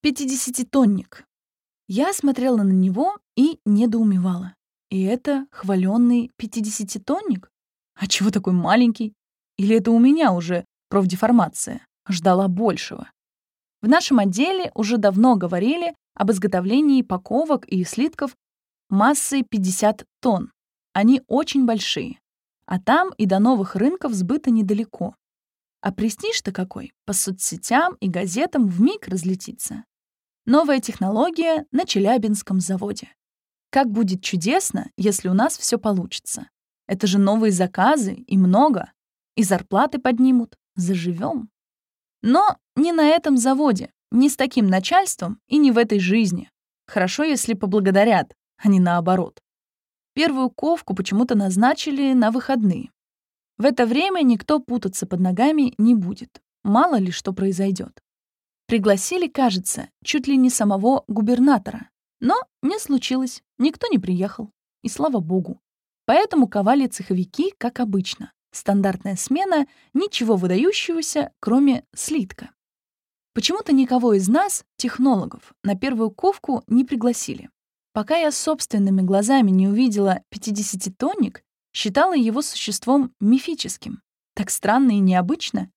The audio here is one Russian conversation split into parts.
Пятидесятитонник. Я смотрела на него и недоумевала. И это хваленный пятидесятитонник? А чего такой маленький? Или это у меня уже профдеформация? Ждала большего. В нашем отделе уже давно говорили об изготовлении паковок и слитков массой 50 тонн. Они очень большие. А там и до новых рынков сбыта недалеко. А престиж-то какой? По соцсетям и газетам в миг разлетится. Новая технология на Челябинском заводе. Как будет чудесно, если у нас все получится. Это же новые заказы и много. И зарплаты поднимут. Заживем. Но не на этом заводе, не с таким начальством и не в этой жизни. Хорошо, если поблагодарят, а не наоборот. Первую ковку почему-то назначили на выходные. В это время никто путаться под ногами не будет. Мало ли что произойдет. Пригласили, кажется, чуть ли не самого губернатора. Но не случилось, никто не приехал. И слава богу. Поэтому ковали цеховики, как обычно. Стандартная смена, ничего выдающегося, кроме слитка. Почему-то никого из нас, технологов, на первую ковку не пригласили. Пока я собственными глазами не увидела 50-тонник, считала его существом мифическим. Так странно и необычно.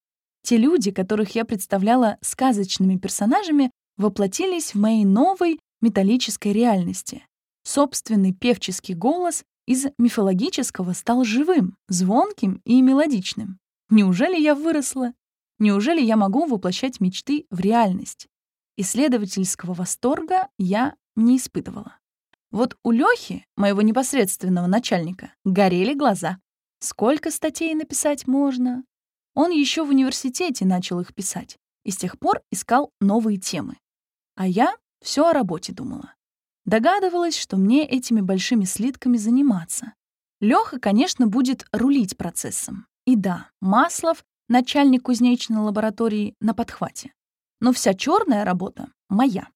Те люди, которых я представляла сказочными персонажами, воплотились в моей новой металлической реальности. Собственный певческий голос из мифологического стал живым, звонким и мелодичным. Неужели я выросла? Неужели я могу воплощать мечты в реальность? Исследовательского восторга я не испытывала. Вот у Лёхи, моего непосредственного начальника, горели глаза. Сколько статей написать можно? Он еще в университете начал их писать и с тех пор искал новые темы. А я все о работе думала. Догадывалась, что мне этими большими слитками заниматься. Лёха, конечно, будет рулить процессом. И да, Маслов, начальник кузнечной лаборатории, на подхвате. Но вся черная работа моя.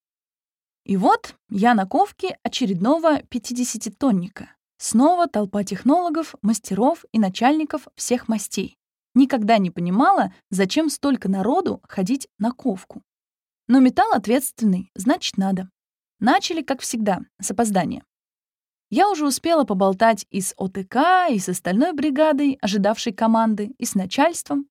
И вот я на ковке очередного 50-тонника. Снова толпа технологов, мастеров и начальников всех мастей. Никогда не понимала, зачем столько народу ходить на ковку. Но металл ответственный, значит, надо. Начали, как всегда, с опоздания. Я уже успела поболтать и с ОТК, и с остальной бригадой, ожидавшей команды, и с начальством.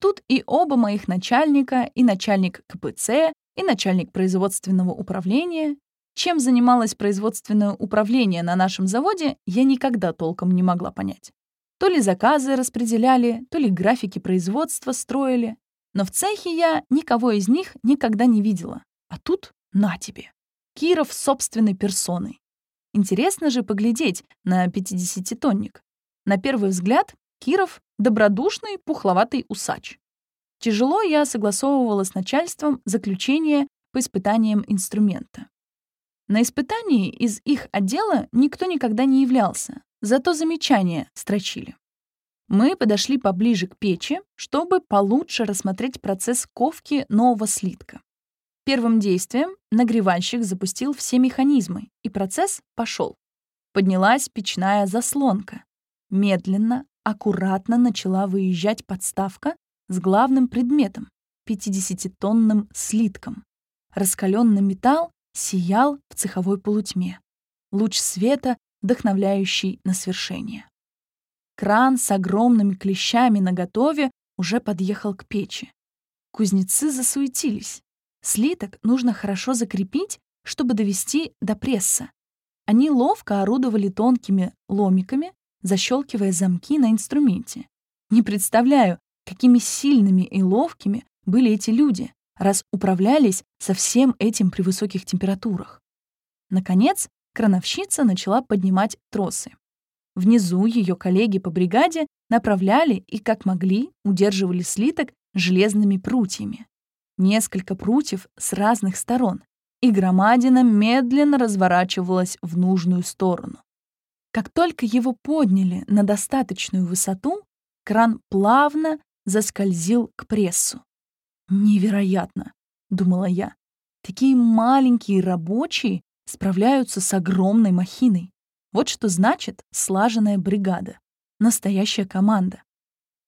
Тут и оба моих начальника, и начальник КПЦ, и начальник производственного управления. Чем занималось производственное управление на нашем заводе, я никогда толком не могла понять. То ли заказы распределяли, то ли графики производства строили. Но в цехе я никого из них никогда не видела. А тут на тебе. Киров собственной персоной. Интересно же поглядеть на 50-тонник. На первый взгляд Киров — добродушный, пухловатый усач. Тяжело я согласовывала с начальством заключение по испытаниям инструмента. На испытании из их отдела никто никогда не являлся, зато замечания строчили. Мы подошли поближе к печи, чтобы получше рассмотреть процесс ковки нового слитка. Первым действием нагревальщик запустил все механизмы, и процесс пошел. Поднялась печная заслонка. Медленно, аккуратно начала выезжать подставка с главным предметом — 50-тонным слитком. Раскаленный металл сиял в цеховой полутьме. Луч света, вдохновляющий на свершение. Кран с огромными клещами наготове уже подъехал к печи. Кузнецы засуетились. Слиток нужно хорошо закрепить, чтобы довести до пресса. Они ловко орудовали тонкими ломиками, защелкивая замки на инструменте. Не представляю, Какими сильными и ловкими были эти люди, раз управлялись со всем этим при высоких температурах. Наконец, крановщица начала поднимать тросы. Внизу ее коллеги по бригаде направляли и, как могли, удерживали слиток железными прутьями. Несколько прутьев с разных сторон, и громадина медленно разворачивалась в нужную сторону. Как только его подняли на достаточную высоту, кран плавно заскользил к прессу. «Невероятно!» — думала я. «Такие маленькие рабочие справляются с огромной махиной. Вот что значит слаженная бригада. Настоящая команда.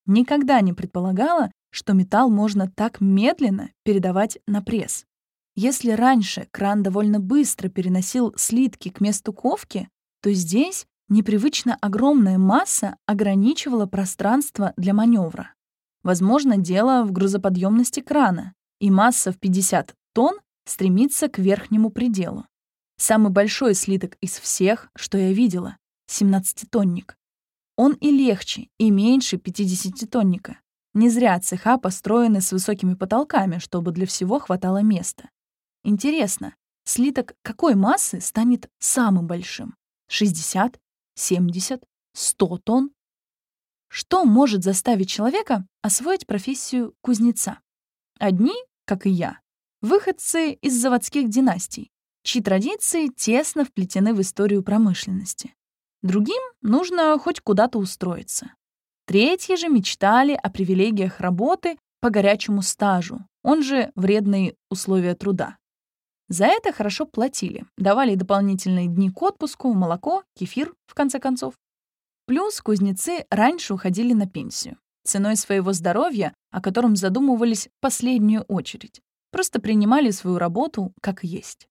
Никогда не предполагала, что металл можно так медленно передавать на пресс. Если раньше кран довольно быстро переносил слитки к месту ковки, то здесь непривычно огромная масса ограничивала пространство для маневра. Возможно, дело в грузоподъемности крана, и масса в 50 тонн стремится к верхнему пределу. Самый большой слиток из всех, что я видела — 17-тонник. Он и легче, и меньше 50-тонника. Не зря цеха построены с высокими потолками, чтобы для всего хватало места. Интересно, слиток какой массы станет самым большим? 60, 70, 100 тонн? Что может заставить человека освоить профессию кузнеца? Одни, как и я, выходцы из заводских династий, чьи традиции тесно вплетены в историю промышленности. Другим нужно хоть куда-то устроиться. Третьи же мечтали о привилегиях работы по горячему стажу, он же вредные условия труда. За это хорошо платили, давали дополнительные дни к отпуску, молоко, кефир, в конце концов. Плюс кузнецы раньше уходили на пенсию, ценой своего здоровья, о котором задумывались в последнюю очередь. Просто принимали свою работу как есть.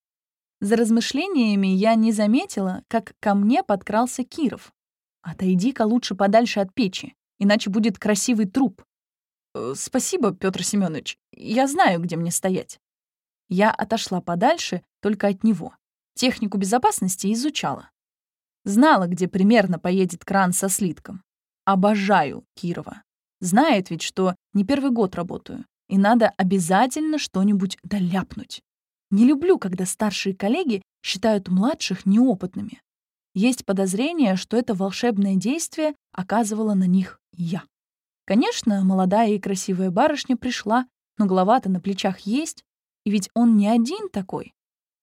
За размышлениями я не заметила, как ко мне подкрался Киров. «Отойди-ка лучше подальше от печи, иначе будет красивый труп». «Э, «Спасибо, Петр Семенович, я знаю, где мне стоять». Я отошла подальше только от него. Технику безопасности изучала. Знала, где примерно поедет кран со слитком. Обожаю Кирова. Знает ведь, что не первый год работаю, и надо обязательно что-нибудь доляпнуть. Не люблю, когда старшие коллеги считают младших неопытными. Есть подозрение, что это волшебное действие оказывало на них я. Конечно, молодая и красивая барышня пришла, но голова-то на плечах есть, и ведь он не один такой.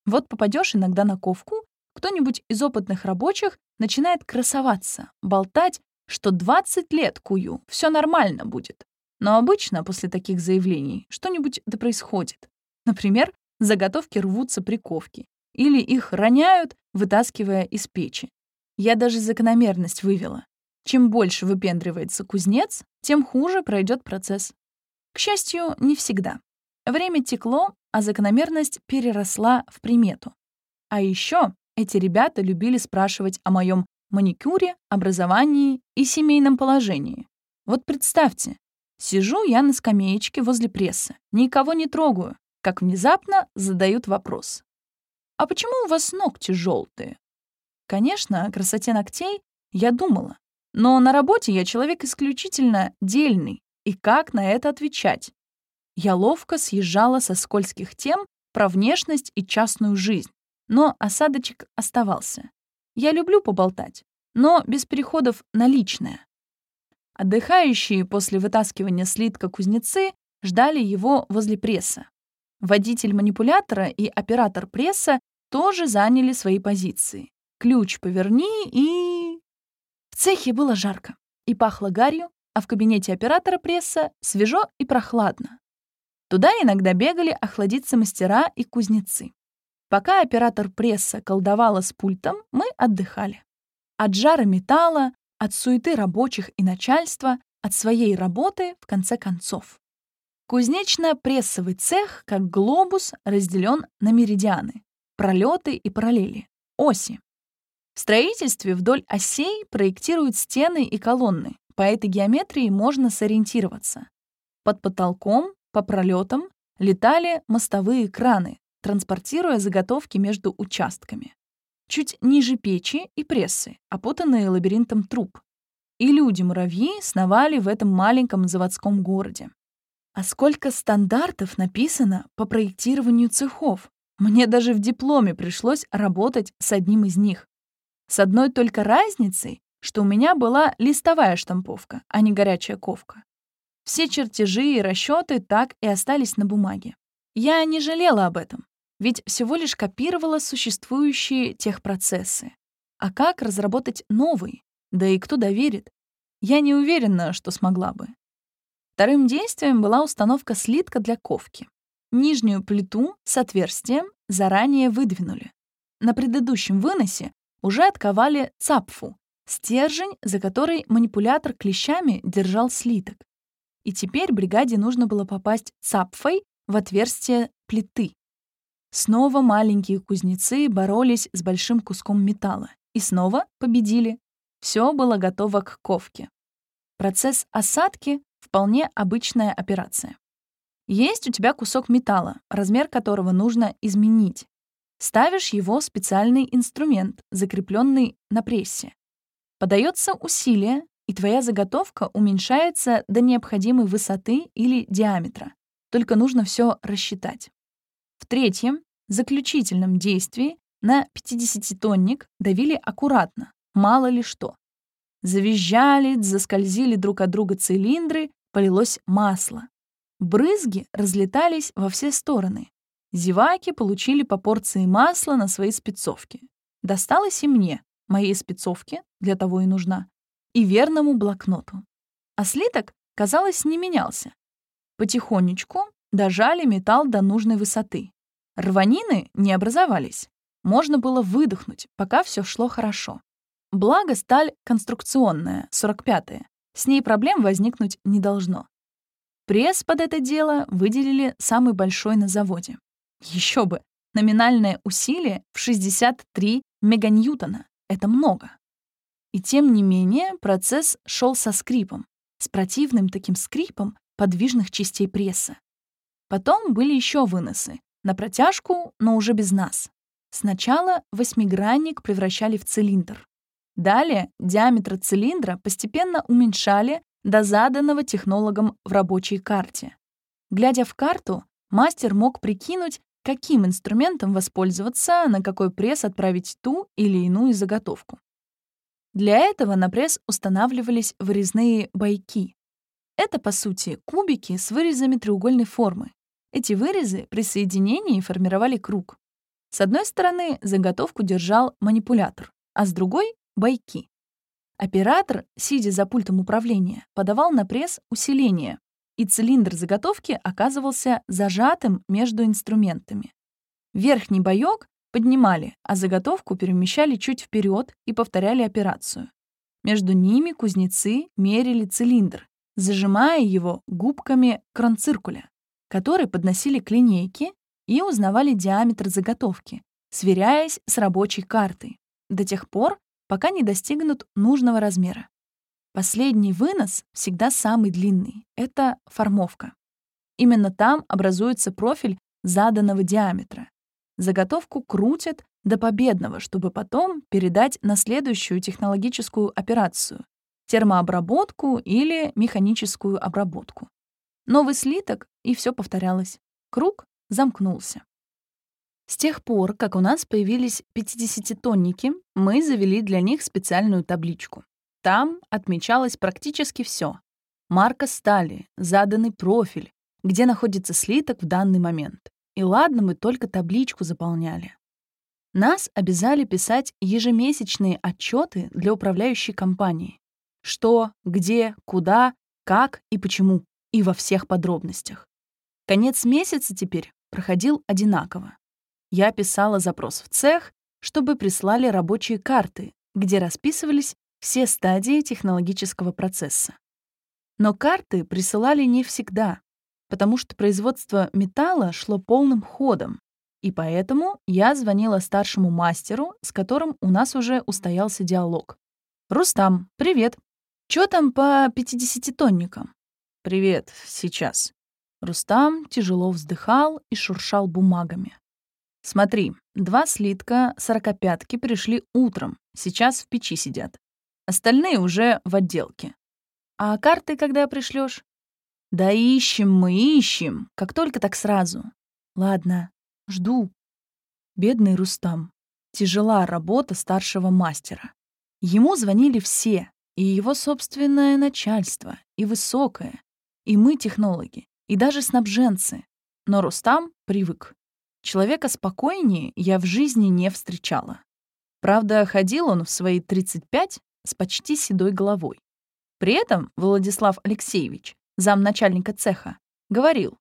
Вот попадешь иногда на ковку, кто-нибудь из опытных рабочих начинает красоваться, болтать, что 20 лет кую, все нормально будет. Но обычно после таких заявлений что-нибудь да происходит. Например, заготовки рвутся при ковке. Или их роняют, вытаскивая из печи. Я даже закономерность вывела. Чем больше выпендривается кузнец, тем хуже пройдет процесс. К счастью, не всегда. Время текло, а закономерность переросла в примету. А еще эти ребята любили спрашивать о моем маникюре, образовании и семейном положении. Вот представьте, сижу я на скамеечке возле пресса, никого не трогаю, как внезапно задают вопрос. «А почему у вас ногти желтые?» Конечно, о красоте ногтей я думала, но на работе я человек исключительно дельный, и как на это отвечать? Я ловко съезжала со скользких тем про внешность и частную жизнь, но осадочек оставался. Я люблю поболтать, но без переходов на личное. Отдыхающие после вытаскивания слитка кузнецы ждали его возле пресса. Водитель манипулятора и оператор пресса тоже заняли свои позиции. Ключ поверни и... В цехе было жарко и пахло гарью, а в кабинете оператора пресса свежо и прохладно. Туда иногда бегали охладиться мастера и кузнецы. Пока оператор пресса колдовала с пультом, мы отдыхали. От жара металла, от суеты рабочих и начальства, от своей работы, в конце концов. Кузнечно-прессовый цех, как глобус, разделен на меридианы, пролеты и параллели, оси. В строительстве вдоль осей проектируют стены и колонны. По этой геометрии можно сориентироваться. Под потолком по пролетам летали мостовые краны, транспортируя заготовки между участками. Чуть ниже печи и прессы, опутанные лабиринтом труб. И люди-муравьи сновали в этом маленьком заводском городе. А сколько стандартов написано по проектированию цехов. Мне даже в дипломе пришлось работать с одним из них. С одной только разницей, что у меня была листовая штамповка, а не горячая ковка. Все чертежи и расчеты так и остались на бумаге. Я не жалела об этом, ведь всего лишь копировала существующие техпроцессы. А как разработать новый? Да и кто доверит? Я не уверена, что смогла бы. Вторым действием была установка слитка для ковки. Нижнюю плиту с отверстием заранее выдвинули. На предыдущем выносе уже отковали цапфу, стержень, за который манипулятор клещами держал слиток и теперь бригаде нужно было попасть цапфой в отверстие плиты. Снова маленькие кузнецы боролись с большим куском металла и снова победили. Все было готово к ковке. Процесс осадки — вполне обычная операция. Есть у тебя кусок металла, размер которого нужно изменить. Ставишь его в специальный инструмент, закрепленный на прессе. Подается усилие, и твоя заготовка уменьшается до необходимой высоты или диаметра. Только нужно все рассчитать. В третьем, заключительном действии на 50-тонник давили аккуратно, мало ли что. Завизжали, заскользили друг от друга цилиндры, полилось масло. Брызги разлетались во все стороны. Зеваки получили по порции масла на свои спецовки. Досталось и мне, моей спецовке, для того и нужна, и верному блокноту. А слиток, казалось, не менялся. Потихонечку дожали металл до нужной высоты. Рванины не образовались. Можно было выдохнуть, пока все шло хорошо. Благо, сталь конструкционная, 45-я. С ней проблем возникнуть не должно. Пресс под это дело выделили самый большой на заводе. Еще бы, номинальное усилие в 63 меганьютона. Это много. И тем не менее процесс шел со скрипом, с противным таким скрипом подвижных частей пресса. Потом были еще выносы, на протяжку, но уже без нас. Сначала восьмигранник превращали в цилиндр. Далее диаметр цилиндра постепенно уменьшали до заданного технологом в рабочей карте. Глядя в карту, мастер мог прикинуть, каким инструментом воспользоваться, на какой пресс отправить ту или иную заготовку. Для этого на пресс устанавливались вырезные байки. Это, по сути, кубики с вырезами треугольной формы. Эти вырезы при соединении формировали круг. С одной стороны заготовку держал манипулятор, а с другой — байки. Оператор, сидя за пультом управления, подавал на пресс усиление, и цилиндр заготовки оказывался зажатым между инструментами. Верхний боек поднимали, а заготовку перемещали чуть вперед и повторяли операцию. Между ними кузнецы мерили цилиндр, зажимая его губками кронциркуля, которые подносили к линейке и узнавали диаметр заготовки, сверяясь с рабочей картой, до тех пор, пока не достигнут нужного размера. Последний вынос всегда самый длинный — это формовка. Именно там образуется профиль заданного диаметра. Заготовку крутят до победного, чтобы потом передать на следующую технологическую операцию — термообработку или механическую обработку. Новый слиток, и все повторялось. Круг замкнулся. С тех пор, как у нас появились 50-тонники, мы завели для них специальную табличку. Там отмечалось практически все. Марка стали, заданный профиль, где находится слиток в данный момент. И ладно, мы только табличку заполняли. Нас обязали писать ежемесячные отчеты для управляющей компании. Что, где, куда, как и почему. И во всех подробностях. Конец месяца теперь проходил одинаково. Я писала запрос в цех, чтобы прислали рабочие карты, где расписывались все стадии технологического процесса. Но карты присылали не всегда, потому что производство металла шло полным ходом, и поэтому я звонила старшему мастеру, с которым у нас уже устоялся диалог. «Рустам, привет. Чё там по 50-тонникам?» «Привет, сейчас». Рустам тяжело вздыхал и шуршал бумагами. «Смотри, два слитка сорокопятки пришли утром, сейчас в печи сидят. Остальные уже в отделке. А карты когда пришлешь? Да ищем мы, ищем. Как только так сразу. Ладно, жду. Бедный Рустам. Тяжела работа старшего мастера. Ему звонили все, и его собственное начальство, и высокое, и мы, технологи, и даже снабженцы. Но Рустам привык. Человека спокойнее я в жизни не встречала. Правда, ходил он в свои 35 с почти седой головой. При этом Владислав Алексеевич, замначальника цеха, говорил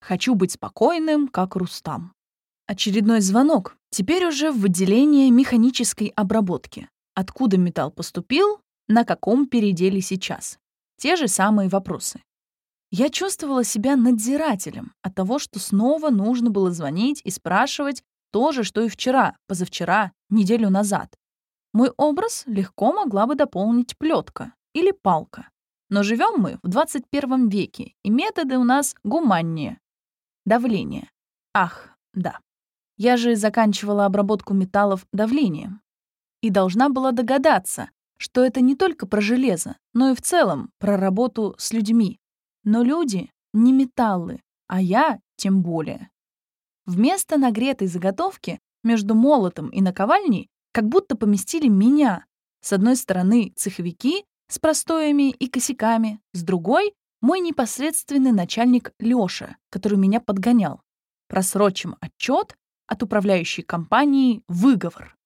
«Хочу быть спокойным, как Рустам». Очередной звонок, теперь уже в отделение механической обработки. Откуда металл поступил, на каком переделе сейчас. Те же самые вопросы. Я чувствовала себя надзирателем от того, что снова нужно было звонить и спрашивать то же, что и вчера, позавчера, неделю назад. Мой образ легко могла бы дополнить плетка или палка. Но живем мы в 21 веке, и методы у нас гуманнее. Давление. Ах, да. Я же заканчивала обработку металлов давлением. И должна была догадаться, что это не только про железо, но и в целом про работу с людьми. Но люди — не металлы, а я тем более. Вместо нагретой заготовки между молотом и наковальней как будто поместили меня. С одной стороны цеховики с простоями и косяками, с другой — мой непосредственный начальник Лёша, который меня подгонял. Просрочим отчет от управляющей компании выговор.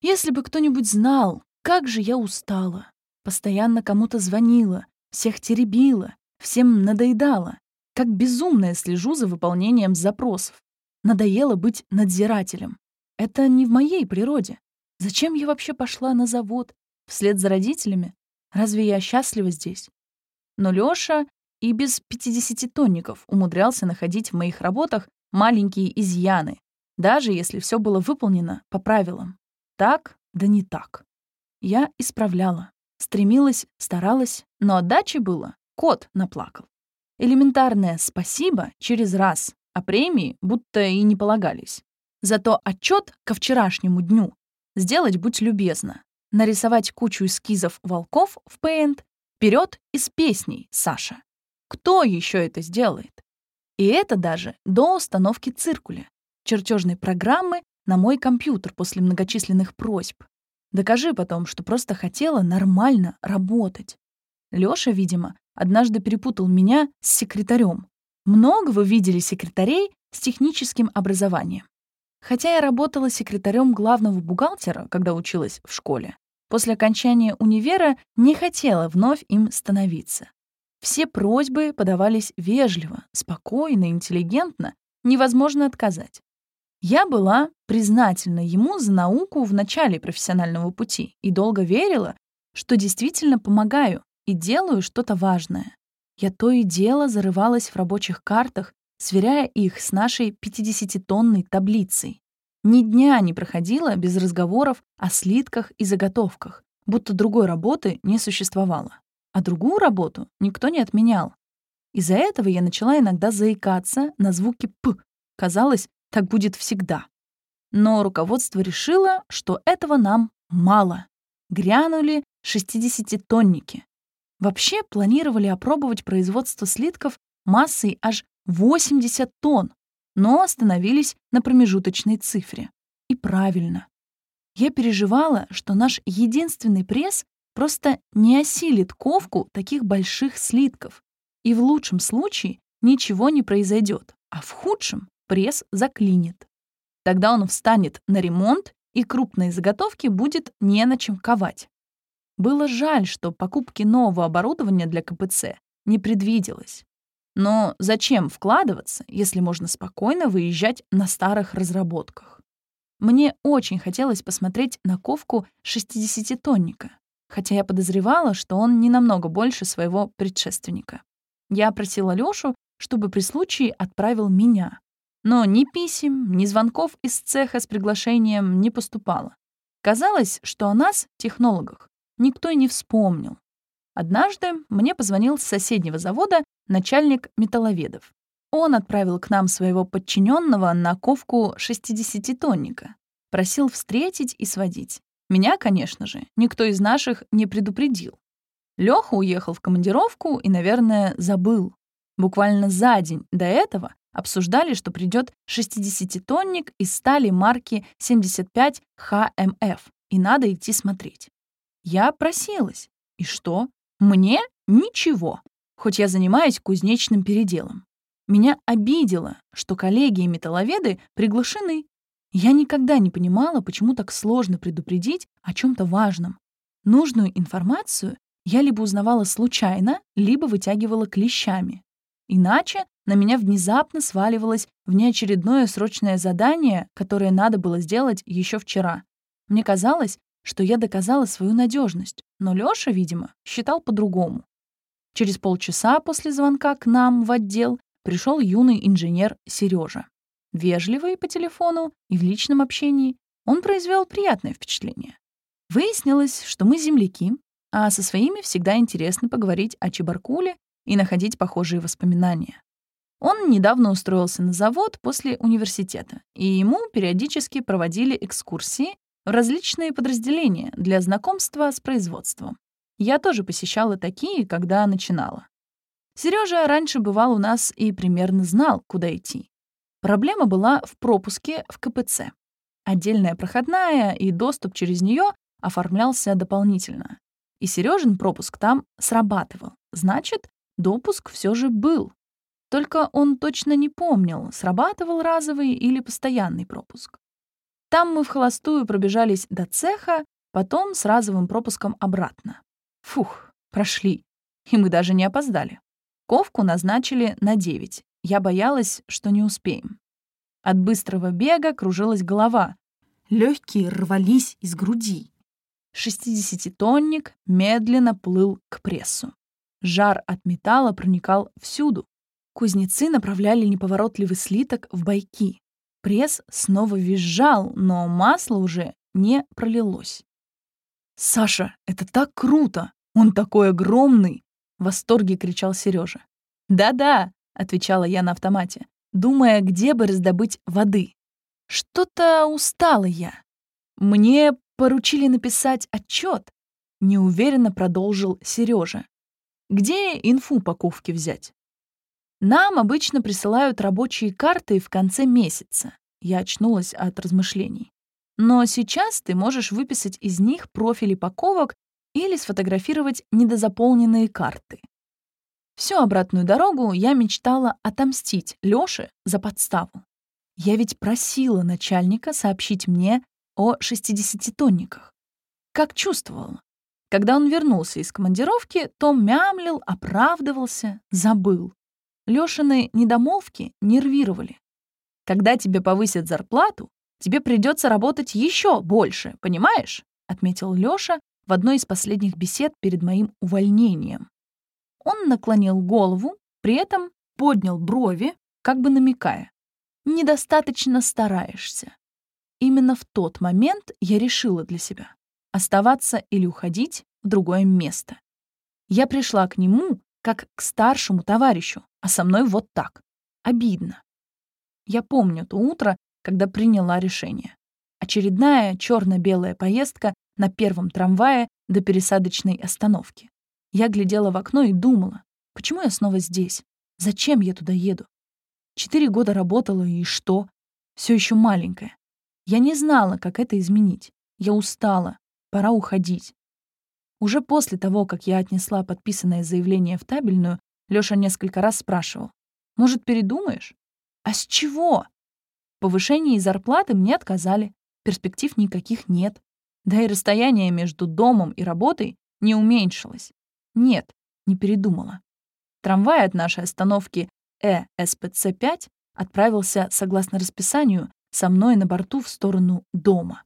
Если бы кто-нибудь знал, как же я устала. Постоянно кому-то звонила, всех теребила, всем надоедала. Как безумная слежу за выполнением запросов. Надоело быть надзирателем. Это не в моей природе. Зачем я вообще пошла на завод? Вслед за родителями? Разве я счастлива здесь? Но Лёша и без пятидесятитонников умудрялся находить в моих работах маленькие изъяны, даже если все было выполнено по правилам. Так, да не так. Я исправляла, стремилась, старалась, но отдачи было, кот наплакал. Элементарное «спасибо» через раз, а премии будто и не полагались. Зато отчет ко вчерашнему дню сделать будь любезна. Нарисовать кучу эскизов волков в Paint вперед из песней, Саша. Кто еще это сделает? И это даже до установки циркуля, чертежной программы на мой компьютер после многочисленных просьб. Докажи потом, что просто хотела нормально работать. Лёша, видимо, однажды перепутал меня с секретарем. Много вы видели секретарей с техническим образованием. Хотя я работала секретарем главного бухгалтера, когда училась в школе, после окончания универа не хотела вновь им становиться. Все просьбы подавались вежливо, спокойно, интеллигентно, невозможно отказать. Я была признательна ему за науку в начале профессионального пути и долго верила, что действительно помогаю и делаю что-то важное. Я то и дело зарывалась в рабочих картах, сверяя их с нашей 50-тонной таблицей. Ни дня не проходило без разговоров о слитках и заготовках, будто другой работы не существовало. А другую работу никто не отменял. Из-за этого я начала иногда заикаться на звуки «п». Казалось, так будет всегда. Но руководство решило, что этого нам мало. Грянули 60-тонники. Вообще планировали опробовать производство слитков массой аж 80 тонн, но остановились на промежуточной цифре. И правильно. Я переживала, что наш единственный пресс просто не осилит ковку таких больших слитков. И в лучшем случае ничего не произойдет, а в худшем пресс заклинит. Тогда он встанет на ремонт, и крупные заготовки будет не на чем ковать. Было жаль, что покупки нового оборудования для КПЦ не предвиделось. Но зачем вкладываться, если можно спокойно выезжать на старых разработках? Мне очень хотелось посмотреть на ковку 60-тонника, хотя я подозревала, что он не намного больше своего предшественника. Я просила Лёшу, чтобы при случае отправил меня. Но ни писем, ни звонков из цеха с приглашением не поступало. Казалось, что о нас, технологах, никто и не вспомнил. Однажды мне позвонил с соседнего завода начальник металловедов. Он отправил к нам своего подчиненного на ковку 60-тонника. Просил встретить и сводить. Меня, конечно же, никто из наших не предупредил. Лёха уехал в командировку и, наверное, забыл. Буквально за день до этого обсуждали, что придет 60-тонник из стали марки 75 ХМФ, и надо идти смотреть. Я просилась. И что? Мне ничего, хоть я занимаюсь кузнечным переделом. Меня обидело, что коллеги и металловеды приглашены. Я никогда не понимала, почему так сложно предупредить о чем то важном. Нужную информацию я либо узнавала случайно, либо вытягивала клещами. Иначе на меня внезапно сваливалось внеочередное срочное задание, которое надо было сделать еще вчера. Мне казалось, что я доказала свою надежность, но Лёша, видимо, считал по-другому. Через полчаса после звонка к нам в отдел пришел юный инженер Сережа. Вежливый по телефону и в личном общении, он произвел приятное впечатление. Выяснилось, что мы земляки, а со своими всегда интересно поговорить о Чебаркуле и находить похожие воспоминания. Он недавно устроился на завод после университета, и ему периодически проводили экскурсии в различные подразделения для знакомства с производством. Я тоже посещала такие, когда начинала. Сережа раньше бывал у нас и примерно знал, куда идти. Проблема была в пропуске в КПЦ. Отдельная проходная и доступ через нее оформлялся дополнительно. И Сережин пропуск там срабатывал. Значит, допуск все же был. Только он точно не помнил, срабатывал разовый или постоянный пропуск. Там мы в холостую пробежались до цеха, потом с разовым пропуском обратно. Фух, прошли. И мы даже не опоздали. Ковку назначили на 9. Я боялась, что не успеем. От быстрого бега кружилась голова. Легкие рвались из груди. Шестидесятитонник медленно плыл к прессу. Жар от металла проникал всюду. Кузнецы направляли неповоротливый слиток в бойки. Пресс снова визжал, но масло уже не пролилось. «Саша, это так круто! Он такой огромный!» — в восторге кричал Сережа. «Да-да», — отвечала я на автомате, думая, где бы раздобыть воды. Что-то устала я. Мне поручили написать отчет. Неуверенно продолжил Сережа. Где инфу по ковке взять? Нам обычно присылают рабочие карты в конце месяца. Я очнулась от размышлений. Но сейчас ты можешь выписать из них профили паковок или сфотографировать недозаполненные карты. Всю обратную дорогу я мечтала отомстить Лёше за подставу. Я ведь просила начальника сообщить мне о 60-тонниках. Как чувствовала. Когда он вернулся из командировки, то мямлил, оправдывался, забыл. Лёшины недомолвки нервировали. Когда тебе повысят зарплату, тебе придется работать еще больше, понимаешь? Отметил Лёша в одной из последних бесед перед моим увольнением. Он наклонил голову, при этом поднял брови, как бы намекая. «Недостаточно стараешься». Именно в тот момент я решила для себя оставаться или уходить в другое место. Я пришла к нему как к старшему товарищу, а со мной вот так. Обидно. Я помню то утро, когда приняла решение. Очередная черно-белая поездка на первом трамвае до пересадочной остановки. Я глядела в окно и думала, почему я снова здесь? Зачем я туда еду? Четыре года работала, и что? Все еще маленькая. Я не знала, как это изменить. Я устала. Пора уходить. Уже после того, как я отнесла подписанное заявление в табельную, Лёша несколько раз спрашивал. «Может, передумаешь?» «А с чего?» Повышение зарплаты мне отказали. Перспектив никаких нет. Да и расстояние между домом и работой не уменьшилось. Нет, не передумала. Трамвай от нашей остановки Э СПЦ-5 отправился, согласно расписанию, со мной на борту в сторону дома.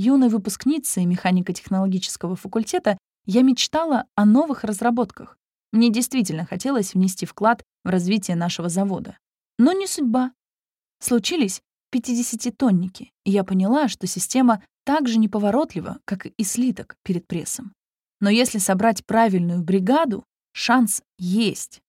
Юной выпускницей механико-технологического факультета я мечтала о новых разработках. Мне действительно хотелось внести вклад в развитие нашего завода. Но не судьба. Случились 50-тонники, и я поняла, что система так же неповоротлива, как и слиток перед прессом. Но если собрать правильную бригаду, шанс есть.